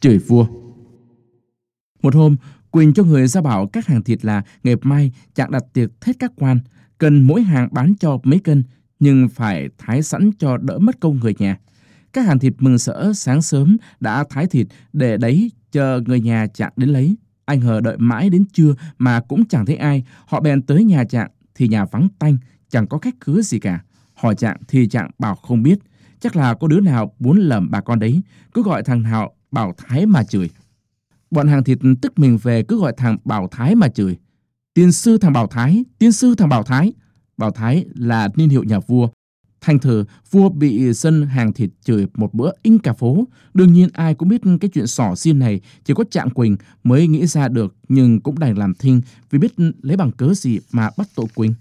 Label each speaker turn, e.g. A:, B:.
A: chửi vua. Một hôm, Quỳnh cho người ra bảo các hàng thịt là ngày mai chạng đặt tiệc hết các quan, cần mỗi hàng bán cho mấy cân, nhưng phải thái sẵn cho đỡ mất công người nhà. Các hàng thịt mừng sỡ sáng sớm đã thái thịt để đấy chờ người nhà chạng đến lấy. Anh hờ đợi mãi đến trưa mà cũng chẳng thấy ai. Họ bèn tới nhà chạng thì nhà vắng tanh, chẳng có khách khứa gì cả. Hỏi chạng thì chạng bảo không biết. Chắc là có đứa nào muốn lầm bà con đấy. Cứ gọi thằng nào bảo Thái mà chửi. Bọn hàng thịt tức mình về cứ gọi thằng Bảo Thái mà chửi. Tiên sư thằng Bảo Thái, tiên sư thằng Bảo Thái. Bảo Thái là niên hiệu nhà vua. Thành thử, vua bị dân hàng thịt chửi một bữa in cả phố. Đương nhiên ai cũng biết cái chuyện sỏ xiên này chỉ có Trạng Quỳnh mới nghĩ ra được nhưng cũng đành làm thinh vì biết lấy bằng cớ gì mà bắt tội Quỳnh.